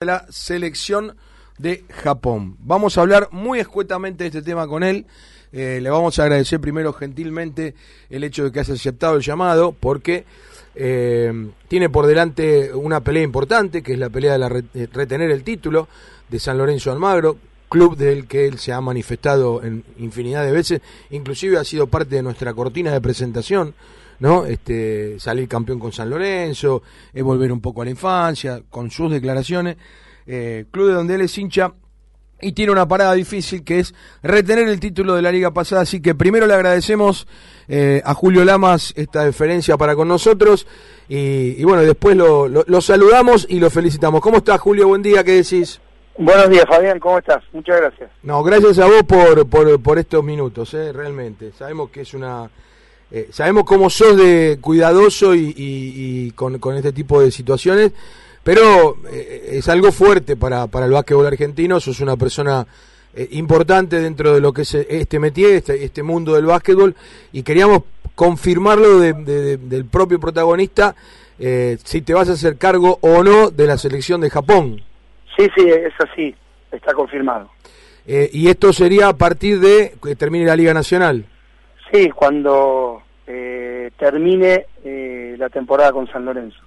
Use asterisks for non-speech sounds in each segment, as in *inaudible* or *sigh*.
de la selección de Japón. Vamos a hablar muy escuetamente de este tema con él. Eh, le vamos a agradecer primero gentilmente el hecho de que haya aceptado el llamado, porque eh, tiene por delante una pelea importante, que es la pelea de la retener el título de San Lorenzo Almagro, club del que él se ha manifestado en infinidad de veces, inclusive ha sido parte de nuestra cortina de presentación ¿no? Este, salir campeón con San Lorenzo, es volver un poco a la infancia, con sus declaraciones. Eh, club de donde él es hincha y tiene una parada difícil que es retener el título de la liga pasada. Así que primero le agradecemos eh, a Julio Lamas esta deferencia para con nosotros y, bueno, después lo, lo, saludamos y lo felicitamos. ¿Cómo estás, Julio? Buen día, ¿qué decís? Buenos días, Fabián, ¿cómo estás? Muchas gracias. No, gracias a vos por, por, estos minutos, ¿eh? realmente. Sabemos que es una eh, sabemos cómo sos de cuidadoso y, con, este tipo de situaciones, pero eh, es algo fuerte para, para el básquetbol argentino, sos una persona eh, importante dentro de lo que es este métier, este, este mundo del básquetbol, y queríamos confirmarlo del propio protagonista, si te vas a hacer cargo o no de la selección de Japón. Sí, sí, es así, está confirmado. y esto sería a partir de que termine la Liga Nacional. Sí, cuando eh, termine eh, la temporada con San Lorenzo.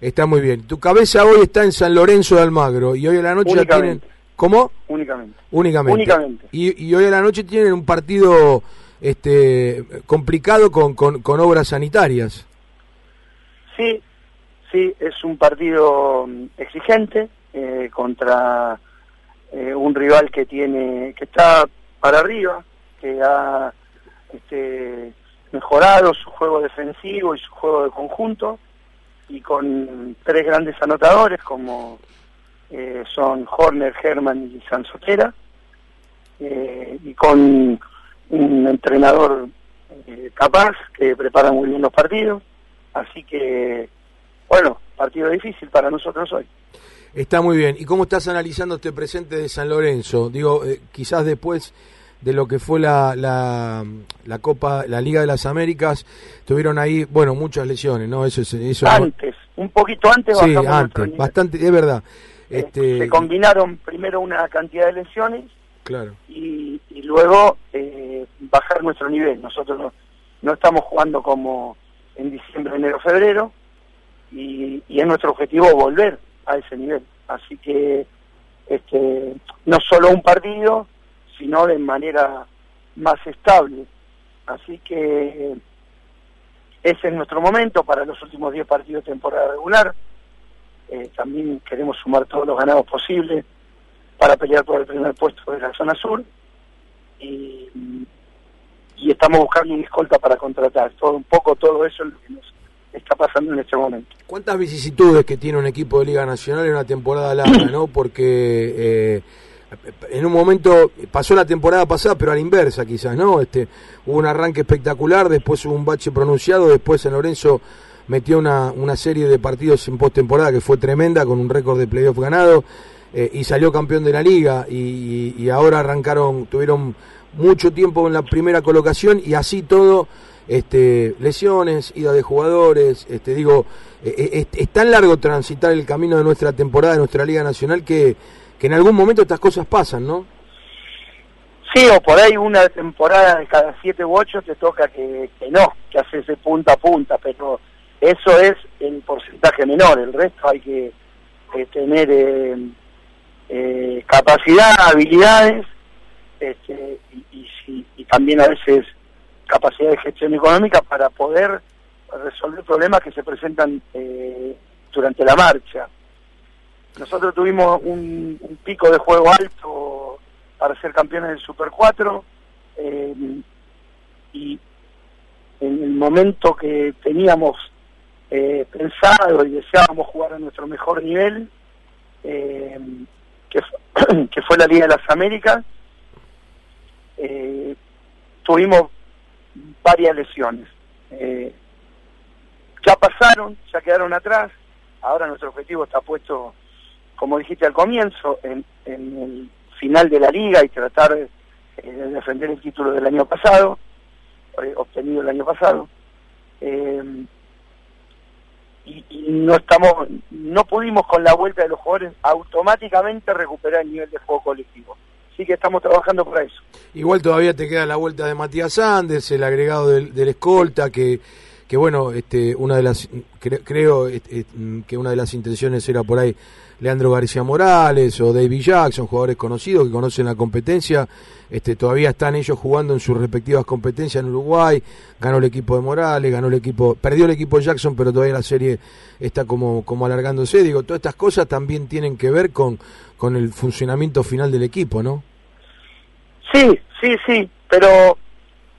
Está muy bien. Tu cabeza hoy está en San Lorenzo de Almagro y hoy a la noche ya tienen... ¿Cómo? Únicamente. Únicamente. Y, hoy a la noche tienen un partido este complicado con, con, obras sanitarias. Sí, sí, es un partido mm, exigente eh, contra un rival que tiene que está para arriba, que ha este, mejorado su juego defensivo y su juego de conjunto, y con tres grandes anotadores como eh, son Horner, Herman y Sansotera, eh, y con un entrenador eh, capaz que prepara muy bien los partidos, así que, bueno, partido difícil para nosotros hoy. Está muy bien. ¿Y cómo estás analizando este presente de San Lorenzo? Digo, quizás después de lo que fue la, la, la, Copa, la Liga de las Américas, tuvieron ahí, bueno, muchas lesiones, ¿no? Eso es eso Antes, un poquito antes. Sí, antes, bastante, es verdad. Eh, este... Se combinaron primero una cantidad de lesiones claro. y, y luego eh, bajar nuestro nivel. Nosotros no, no estamos jugando como en diciembre, enero, febrero y, y es nuestro objetivo volver a ese nivel. Así que este, no solo un partido, sino de manera más estable. Así que ese es nuestro momento para los últimos 10 partidos de temporada regular. Eh, también queremos sumar todos los ganados posibles para pelear por el primer puesto de la zona sur. Y, estamos buscando una escolta para contratar. Todo un poco todo eso es lo que nos está pasando en este momento. ¿Cuántas vicisitudes que tiene un equipo de Liga Nacional en una temporada larga, no? Porque eh, en un momento pasó la temporada pasada, pero a la inversa quizás, ¿no? Este, hubo un arranque espectacular, después hubo un bache pronunciado, después San Lorenzo metió una, una serie de partidos en postemporada que fue tremenda, con un récord de playoff ganado, eh, y salió campeón de la liga, y, ahora arrancaron, tuvieron mucho tiempo en la primera colocación, y así todo, este, lesiones, ida de jugadores, este, digo, eh, eh, es tan largo transitar el camino de nuestra temporada, de nuestra Liga Nacional, que que en algún momento estas cosas pasan, ¿no? Sí, o por ahí una temporada de cada siete u ocho te toca que, no, que haces de punta a punta, pero eso es el porcentaje menor, el resto hay que tener eh, eh, capacidad, habilidades este, y, también a veces capacidad de gestión económica para poder resolver problemas que se presentan durante la marcha. Nosotros tuvimos un, pico de juego alto para ser campeones del Super 4 eh, y en el momento que teníamos eh, pensado y deseábamos jugar a nuestro mejor nivel, eh, que, fue *clears throat* la Liga de las Américas, tuvimos varias lesiones. ya pasaron, ya quedaron atrás, ahora nuestro objetivo está puesto como dijiste al comienzo, en, el final de la liga y tratar eh, de defender el título del año pasado, eh, obtenido el año pasado. Eh, y, no estamos, no pudimos con la vuelta de los jugadores automáticamente recuperar el nivel de juego colectivo. Así que estamos trabajando para eso. Igual todavía te queda la vuelta de Matías Andes, el agregado del, escolta, que, que bueno, este, una de las, creo este, que una de las intenciones era por ahí Leandro García Morales o David Jackson, jugadores conocidos que conocen la competencia, este, todavía están ellos jugando en sus respectivas competencias en Uruguay, ganó el equipo de Morales, ganó el equipo, perdió el equipo de Jackson, pero todavía la serie está como, como alargándose, digo, todas estas cosas también tienen que ver con, con el funcionamiento final del equipo, ¿no? Sí, sí, sí, pero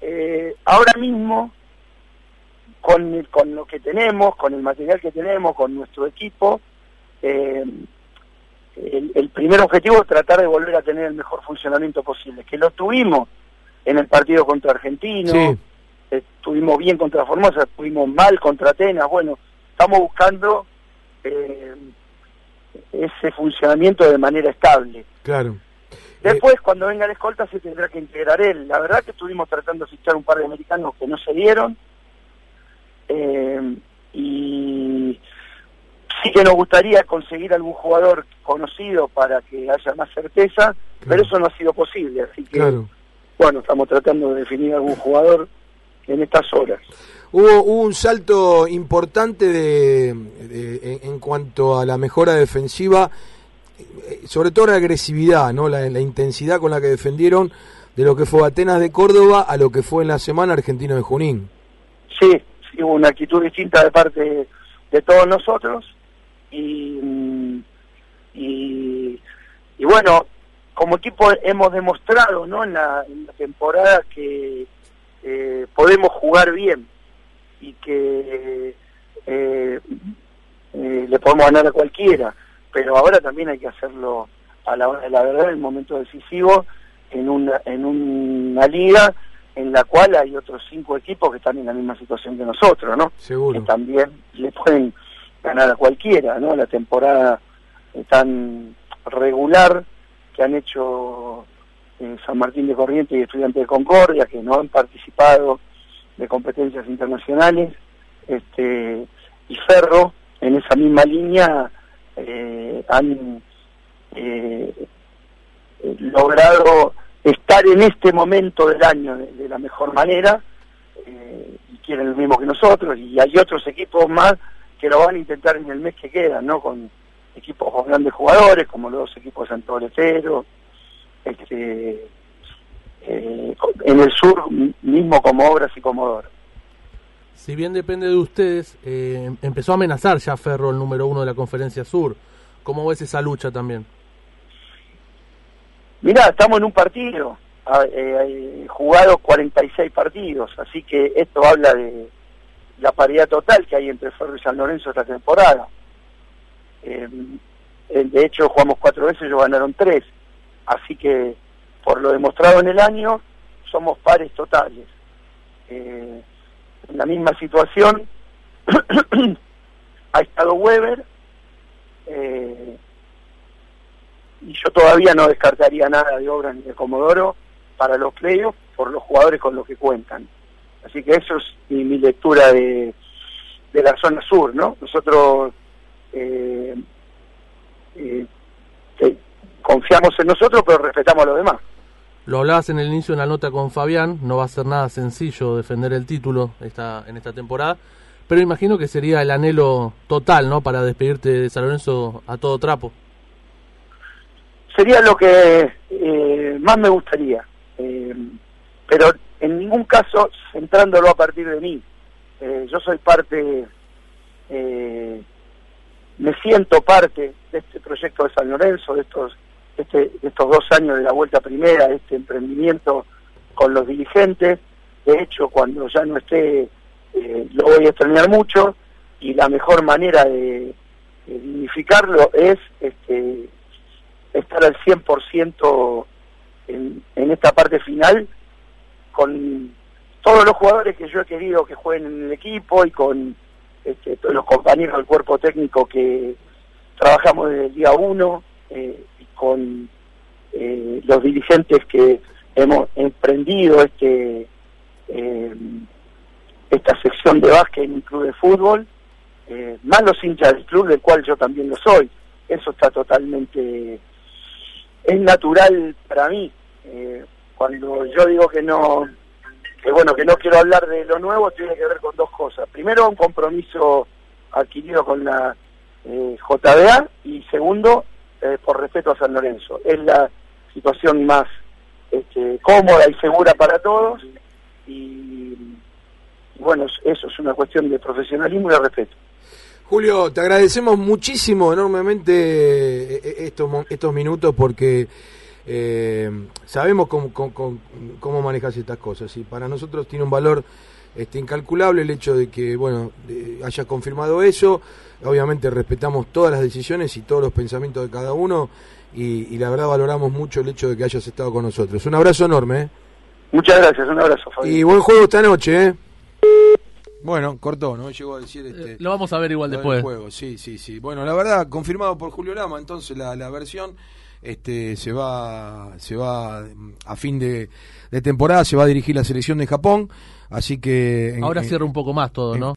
eh, ahora mismo con, con lo que tenemos, con el material que tenemos, con nuestro equipo, eh, el, primer objetivo es tratar de volver a tener el mejor funcionamiento posible, que lo tuvimos en el partido contra Argentino, estuvimos bien contra Formosa, estuvimos mal contra Atenas, bueno, estamos buscando eh, ese funcionamiento de manera estable. Claro. Después, cuando venga la escolta, se tendrá que integrar él. La verdad que estuvimos tratando de fichar un par de americanos que no se dieron. Eh, y sí que nos gustaría conseguir algún jugador conocido para que haya más certeza, pero eso no ha sido posible, así que bueno, estamos tratando de definir algún jugador en estas horas. Hubo, un salto importante de, en, cuanto a la mejora defensiva, eh, sobre todo la agresividad, ¿no? La, intensidad con la que defendieron de lo que fue Atenas de Córdoba a lo que fue en la semana Argentino de Junín. Sí, sí hubo una actitud distinta de parte de todos nosotros y, y, bueno, como equipo hemos demostrado ¿no? en, la, temporada que eh, podemos jugar bien y que eh, eh, le podemos ganar a cualquiera, pero ahora también hay que hacerlo a la hora de la verdad, en el momento decisivo, en una, en una liga en la cual hay otros cinco equipos que están en la misma situación que nosotros, ¿no? Seguro. Que también le pueden ganar a cualquiera, ¿no? La temporada tan regular que han hecho eh, San Martín de Corrientes y Estudiantes de Concordia, que no han participado de competencias internacionales, este, y Ferro, en esa misma línea, eh, han eh, logrado estar en este momento del año de, la mejor manera, y quieren lo mismo que nosotros, y hay otros equipos más que lo van a intentar en el mes que queda, ¿no? Con equipos con grandes jugadores, como los equipos de Santo este, eh, en el sur mismo como Obras y Comodoro. Si bien depende de ustedes, eh, empezó a amenazar ya Ferro el número uno de la Conferencia Sur. ¿Cómo ves esa lucha también? Mirá, estamos en un partido, eh, jugados 46 partidos, así que esto habla de, la paridad total que hay entre Ferro y San Lorenzo esta temporada. Eh, de hecho, jugamos cuatro veces, ellos ganaron tres. Así que, por lo demostrado en el año, somos pares totales. Eh, en la misma situación *clears throat* ha estado Weber, eh, y yo todavía no descartaría nada de obras ni de Comodoro para los playoffs por los jugadores con los que cuentan. Así que eso es mi, lectura de, de, la zona sur, ¿no? Nosotros eh, eh, confiamos en nosotros, pero respetamos a los demás. Lo hablabas en el inicio de la nota con Fabián, no va a ser nada sencillo defender el título esta, en esta temporada, pero imagino que sería el anhelo total, ¿no? Para despedirte de San Lorenzo a todo trapo. Sería lo que eh, más me gustaría, pero en ningún caso centrándolo a partir de mí. Eh, yo soy parte, eh, me siento parte de este proyecto de San Lorenzo, de estos, este, estos dos años de la vuelta primera, este emprendimiento con los dirigentes. De hecho, cuando ya no esté, eh, lo voy a extrañar mucho y la mejor manera de, dignificarlo es este, estar al 100% en, en esta parte final con todos los jugadores que yo he querido que jueguen en el equipo y con este, los compañeros del cuerpo técnico que trabajamos desde el día uno eh, con eh, los dirigentes que hemos emprendido este eh, esta sección de básquet en un club de fútbol eh, más los hinchas del club del cual yo también lo soy. Eso está totalmente, es natural para mí. Eh, cuando yo digo que no, que bueno, que no quiero hablar de lo nuevo, tiene que ver con dos cosas. Primero, un compromiso adquirido con la eh, JBA y segundo, eh, por respeto a San Lorenzo. Es la situación más este, cómoda y segura para todos y bueno, eso es una cuestión de profesionalismo y de respeto. Julio, te agradecemos muchísimo, enormemente eh, estos, estos minutos porque eh, sabemos cómo, cómo, cómo, manejas estas cosas y para nosotros tiene un valor este, incalculable el hecho de que bueno haya confirmado eso. Obviamente respetamos todas las decisiones y todos los pensamientos de cada uno y, la verdad valoramos mucho el hecho de que hayas estado con nosotros. Un abrazo enorme. ¿eh? Muchas gracias, un abrazo, Fabián. Y buen juego esta noche, ¿eh? Bueno, cortó, ¿no? Llegó a decir este, eh, Lo vamos a ver igual después. Juego. Sí, sí, sí. Bueno, la verdad, confirmado por Julio Lama, entonces la, la versión este se va se va a fin de, de, temporada se va a dirigir la selección de Japón así que ahora cierra un poco más todo no